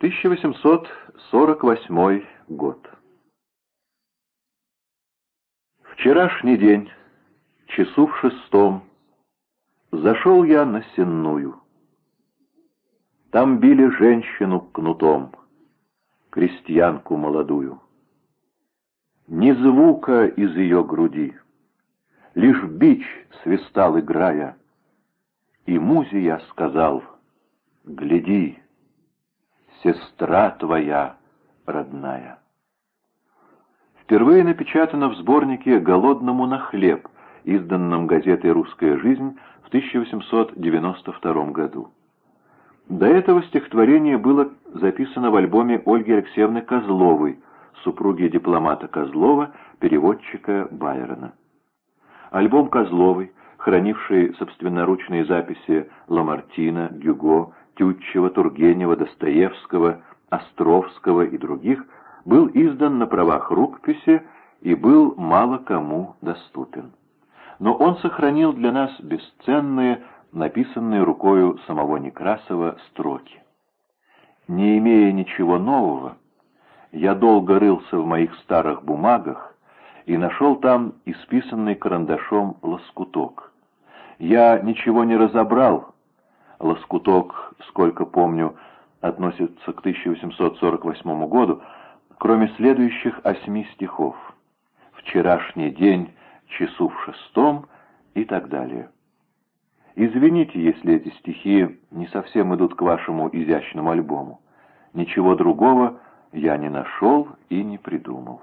1848 год. Вчерашний день, часу в шестом, Зашел я на сенную. Там били женщину кнутом, Крестьянку молодую. Ни звука из ее груди, Лишь бич свистал, играя, И музе я сказал, гляди, Сестра твоя родная. Впервые напечатано в сборнике «Голодному на хлеб», изданном газетой «Русская жизнь» в 1892 году. До этого стихотворение было записано в альбоме Ольги Алексеевны Козловой, супруги дипломата Козлова, переводчика Байрона. Альбом Козловой, хранивший собственноручные записи Ламартина, Гюго, Тютчева, Тургенева, Достоевского, Островского и других, был издан на правах рукописи и был мало кому доступен. Но он сохранил для нас бесценные, написанные рукою самого Некрасова строки. Не имея ничего нового, я долго рылся в моих старых бумагах и нашел там исписанный карандашом лоскуток. Я ничего не разобрал. Лоскуток, сколько помню, относится к 1848 году, кроме следующих осьми стихов. «Вчерашний день, часу в шестом» и так далее. Извините, если эти стихи не совсем идут к вашему изящному альбому. Ничего другого я не нашел и не придумал.